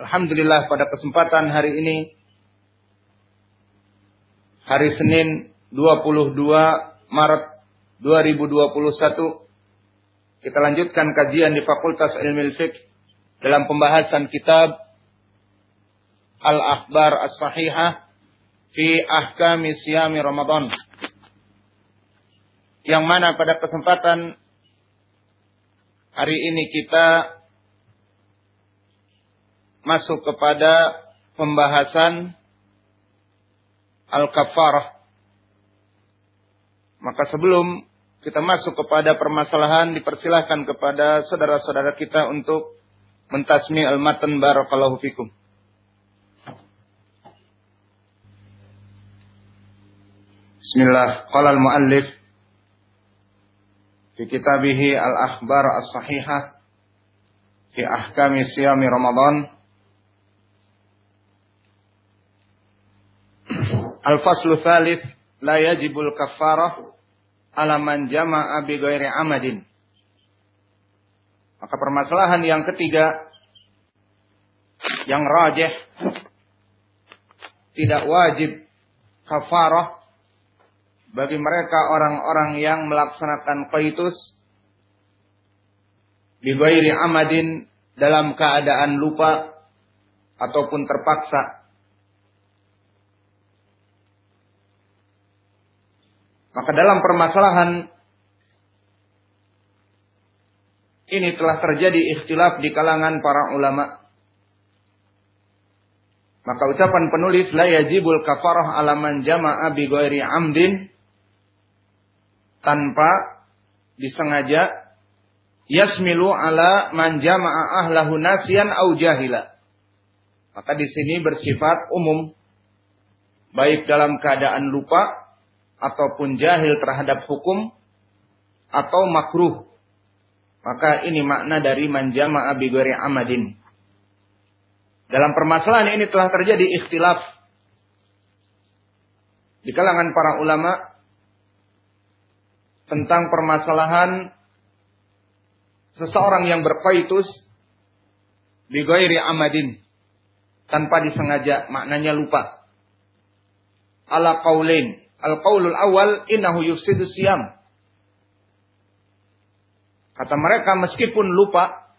Alhamdulillah pada kesempatan hari ini hari Senin 22 Maret 2021 kita lanjutkan kajian di Fakultas Ilmu Fiqh dalam pembahasan kitab Al-Akhbar As-Sahihah fi Ahkami Siyami Ramadan. Yang mana pada kesempatan hari ini kita masuk kepada pembahasan al-kafarah. Maka sebelum kita masuk kepada permasalahan dipersilahkan kepada saudara-saudara kita untuk mentasmi al-matan barakallahu fikum. Bismillah. Qala al-muallif fi kitabihi al-akhbar as-sahihah fi ahkami siyami Ramadan Al-faslu thalith la yajibul kafarah ala man jama'a bi ghairi amadin. Maka permasalahan yang ketiga yang rajih tidak wajib kafarah bagi mereka orang-orang yang melaksanakan qaitus bi ghairi amadin dalam keadaan lupa ataupun terpaksa Maka dalam permasalahan ini telah terjadi ikhtilaf di kalangan para ulama. Maka ucapan penulis la yajibul kafarah ala man jama'a bi ghairi amdin tanpa disengaja yasmilu ala man jama'a ahlahu nasian au jahila. Maka di sini bersifat umum baik dalam keadaan lupa ataupun jahil terhadap hukum atau makruh. Maka ini makna dari manjama abi amadin. Dalam permasalahan ini telah terjadi ikhtilaf di kalangan para ulama tentang permasalahan seseorang yang berkaitus bi amadin tanpa disengaja maknanya lupa. Ala qaulain Al-qaulul awal innahu yufsidu siyam. Kata mereka meskipun lupa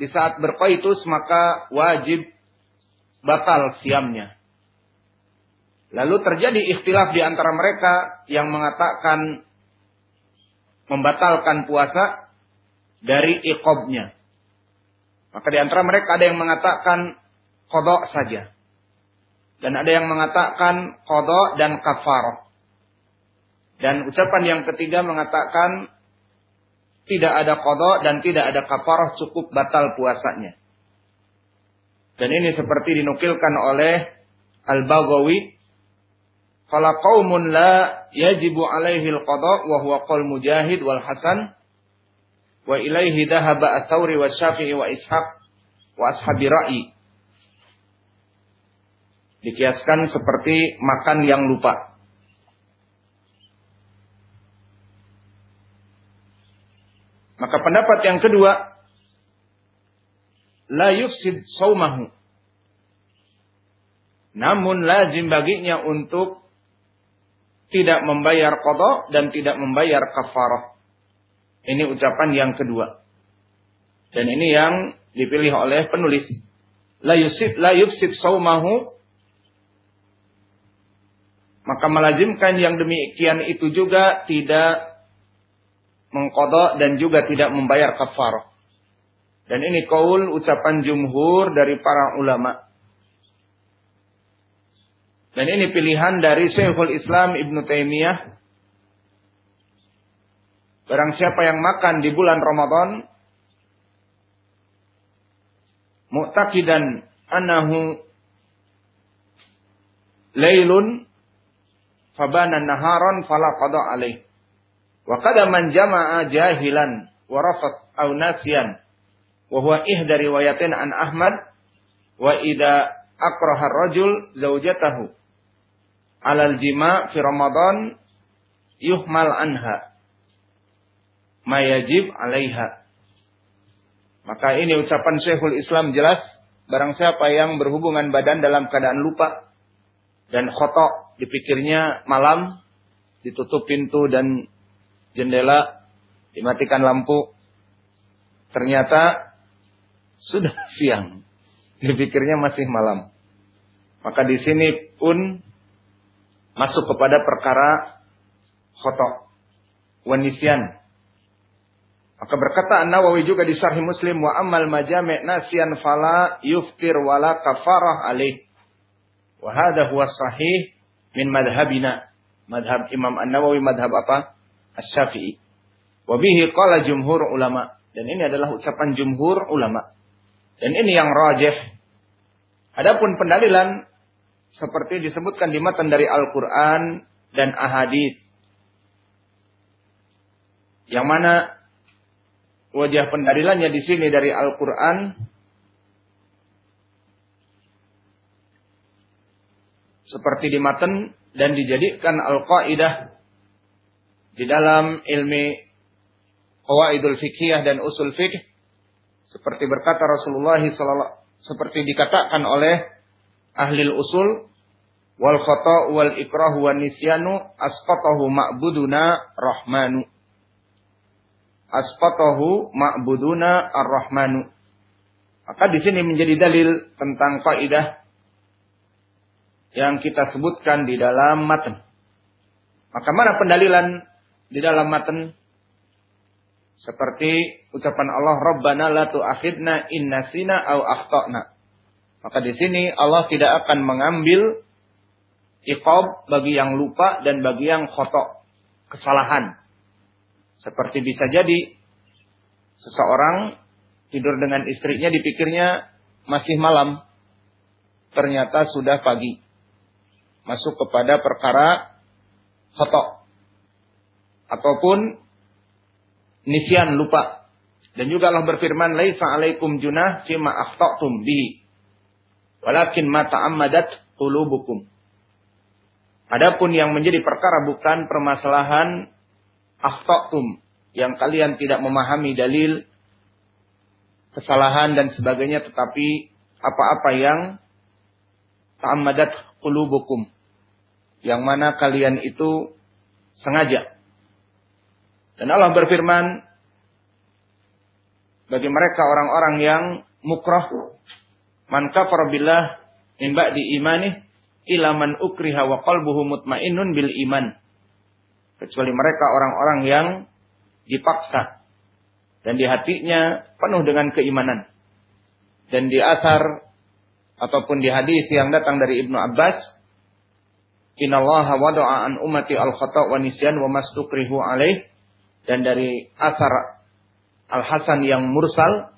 di saat berkaitus maka wajib batal siamnya. Lalu terjadi ikhtilaf di antara mereka yang mengatakan membatalkan puasa dari iqobnya. Maka di antara mereka ada yang mengatakan kodok saja. Dan ada yang mengatakan kodok dan kafarah. Dan ucapan yang ketiga mengatakan tidak ada kodok dan tidak ada kafarah cukup batal puasanya. Dan ini seperti dinukilkan oleh Al-Baghawi. Kalau qaumun la yajibu alaihi al-qada wa huwa qaul Mujahid wal Hasan wa ilaihi dhahaba ats-Tsauri wa Syafi'i wa Ishaq wa ashabi ra'i Dikiaskan seperti makan yang lupa. Maka pendapat yang kedua, la yufsid saumahu. Namun lazim baginya untuk tidak membayar kodok dan tidak membayar kafarah. Ini ucapan yang kedua. Dan ini yang dipilih oleh penulis. La yufsid, la yufsid saumahu maka melazimkan yang demikian itu juga tidak mengkodok dan juga tidak membayar kafar. Dan ini kaul ucapan jumhur dari para ulama. Dan ini pilihan dari Syekhul Islam Ibn Taimiyah. Barang siapa yang makan di bulan Ramadan mu'taqidan annahu lailun fabana naharan fala qada alaih. Wa qad man jama'a jahilan wa rafat aw nasiyan wa huwa ihda riwayatin an Ahmad wa idza akraha ar-rajul zaujatahu alal jima fi Ramadan yuhmal anha ma yajib alaiha. Maka ini ucapan Syekhul Islam jelas barang siapa yang berhubungan badan dalam keadaan lupa dan khotok dipikirnya malam ditutup pintu dan jendela dimatikan lampu. Ternyata sudah siang dipikirnya masih malam. Maka di sini pun masuk kepada perkara khotok wanisian. Maka berkata An-Nawawi juga di Sahih Muslim wa amal majami' nasian fala yuftir wala kafarah alaih. Wa hadha huwa sahih min madhabina. Madhab Imam An-Nawawi madhab apa? Asy-Syafi'i. Wa bihi qala jumhur ulama. Dan ini adalah ucapan jumhur ulama. Dan ini yang rajih. Adapun pendalilan seperti disebutkan di matan dari Al-Qur'an dan ahadits yang mana wajah pendalilannya di sini dari Al-Qur'an seperti di matan dan dijadikan al-qaidah di dalam ilmi qawaidul fikhiyah dan usul fikh seperti berkata Rasulullah sallallahu seperti dikatakan oleh ahli usul wal khata wal ikrah wan nisyanu asqatahu ma'buduna rahmanu asqatahu ma'buduna ar-rahmanu. Maka di sini menjadi dalil tentang kaidah yang kita sebutkan di dalam matan. Maka mana pendalilan di dalam matan? Seperti ucapan Allah Rabbana la tu'akhidna in nasina au akhtana. Maka di sini Allah tidak akan mengambil iqab bagi yang lupa dan bagi yang khotok, kesalahan. Seperti bisa jadi seseorang tidur dengan istrinya dipikirnya masih malam. Ternyata sudah pagi. Masuk kepada perkara khotok. Ataupun nisyan lupa. Dan juga Allah berfirman, Laisa alaikum junah fima akhtatum bihi. Walakin ma ta'ammadat qulubukum. Adapun yang menjadi perkara bukan permasalahan akhtatum yang kalian tidak memahami dalil kesalahan dan sebagainya tetapi apa-apa yang ta'ammadat qulubukum. Yang mana kalian itu sengaja. Dan Allah berfirman bagi mereka orang-orang yang mukrah man kafara billah min ba'di imani ila man ukriha wa qalbuhu mutmainnun bil iman. Kecuali mereka orang-orang yang dipaksa dan di hatinya penuh dengan keimanan. Dan di asar ataupun di hadis yang datang dari Ibnu Abbas, Innallaha wada'a an ummati al-khata' wa nisyan wa mastukrihu alaih dan dari asar Al-Hasan yang mursal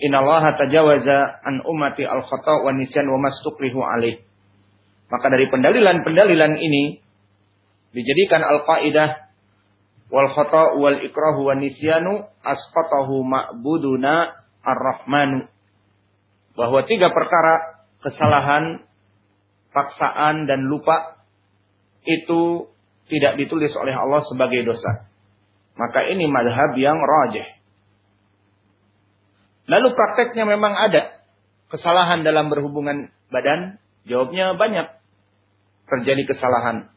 Innallaha tajawaza an ummati al-khata' wa nisyan wa mastukrihu alaih. Maka dari pendalilan-pendalilan ini dijadikan al-qaidah wal khata wal ikrahu wan nisyanu asqatahu ma'buduna ar-rahmanu bahwa tiga perkara kesalahan paksaan dan lupa itu tidak ditulis oleh Allah sebagai dosa maka ini madhab yang rajih lalu prakteknya memang ada kesalahan dalam berhubungan badan jawabnya banyak terjadi kesalahan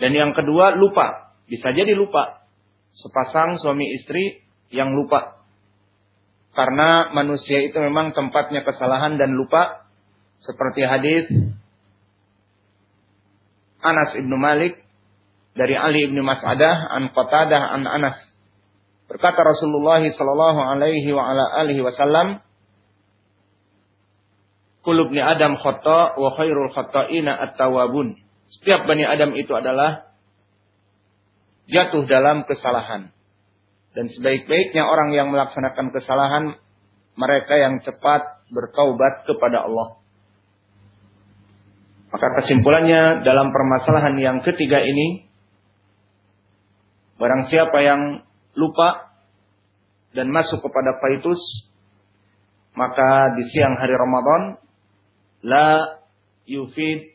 dan yang kedua lupa. Bisa jadi lupa. Sepasang suami istri yang lupa. Karena manusia itu memang tempatnya kesalahan dan lupa. Seperti hadis Anas ibnu Malik dari Ali ibnu Mas'adah an Qatadah an Anas. Berkata Rasulullah sallallahu alaihi wasallam, "Kulubni Adam khata wa khairul khata'ina at-tawabun." Setiap Bani Adam itu adalah jatuh dalam kesalahan. Dan sebaik-baiknya orang yang melaksanakan kesalahan, mereka yang cepat bertaubat kepada Allah. Maka kesimpulannya dalam permasalahan yang ketiga ini, barang siapa yang lupa dan masuk kepada faitus, maka di siang hari Ramadan, la yufid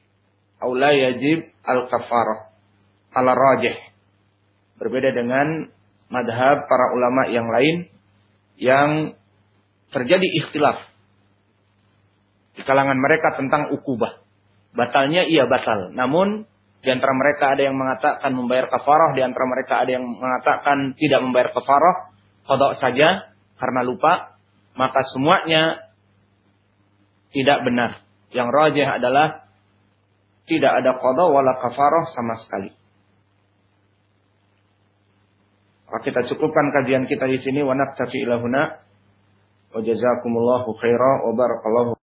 la yajib al-kafarah ala rajih. Berbeda dengan madhab para ulama yang lain yang terjadi ikhtilaf di kalangan mereka tentang ukubah. Batalnya iya batal. Namun di antara mereka ada yang mengatakan membayar kafarah, di antara mereka ada yang mengatakan tidak membayar kafarah, kodok saja karena lupa, maka semuanya tidak benar. Yang rajih adalah tidak ada kodok wala kafarah sama sekali. Maka kita cukupkan kajian kita di sini. Wa naktafi ilahuna wa jazakumullahu khaira wa barakallahu